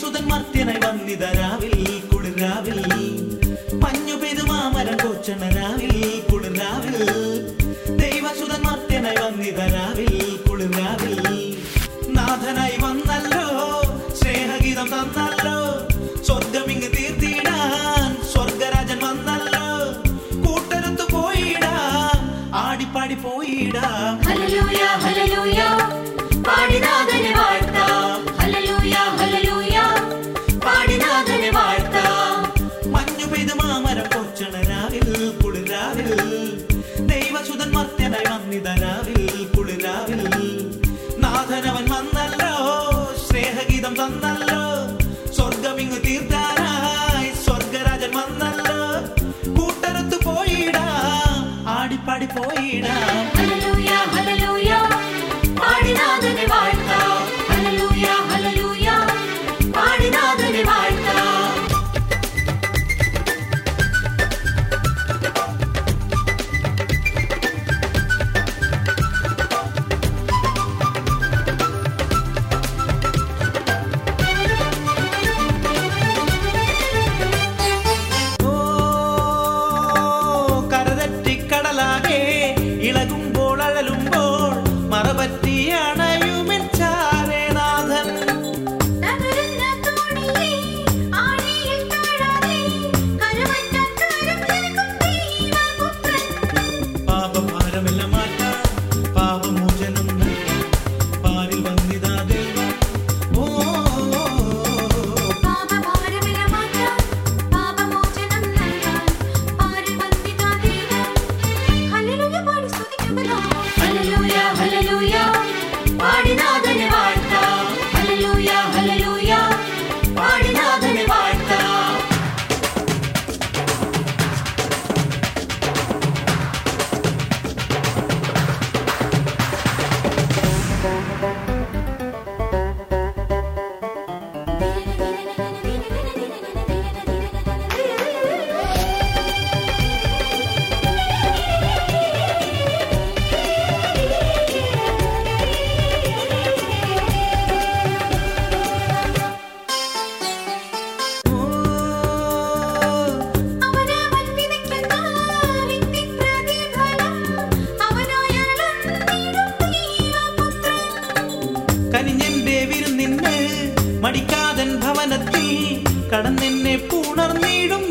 സുതന്മാർ തിണൈ വന്നിതരാവിൽ. മർത്യനായി വന്നിതനാവിൽ നാഥനവൻ വന്നല്ലോ സ്നേഹഗീതം തന്നല്ലോ സ്വർഗമിങ്ങു തീർത്ഥാന മടിക്കാതൻ ഭവനത്തിൽ കടന്നെന്നെ പുണർന്നിടും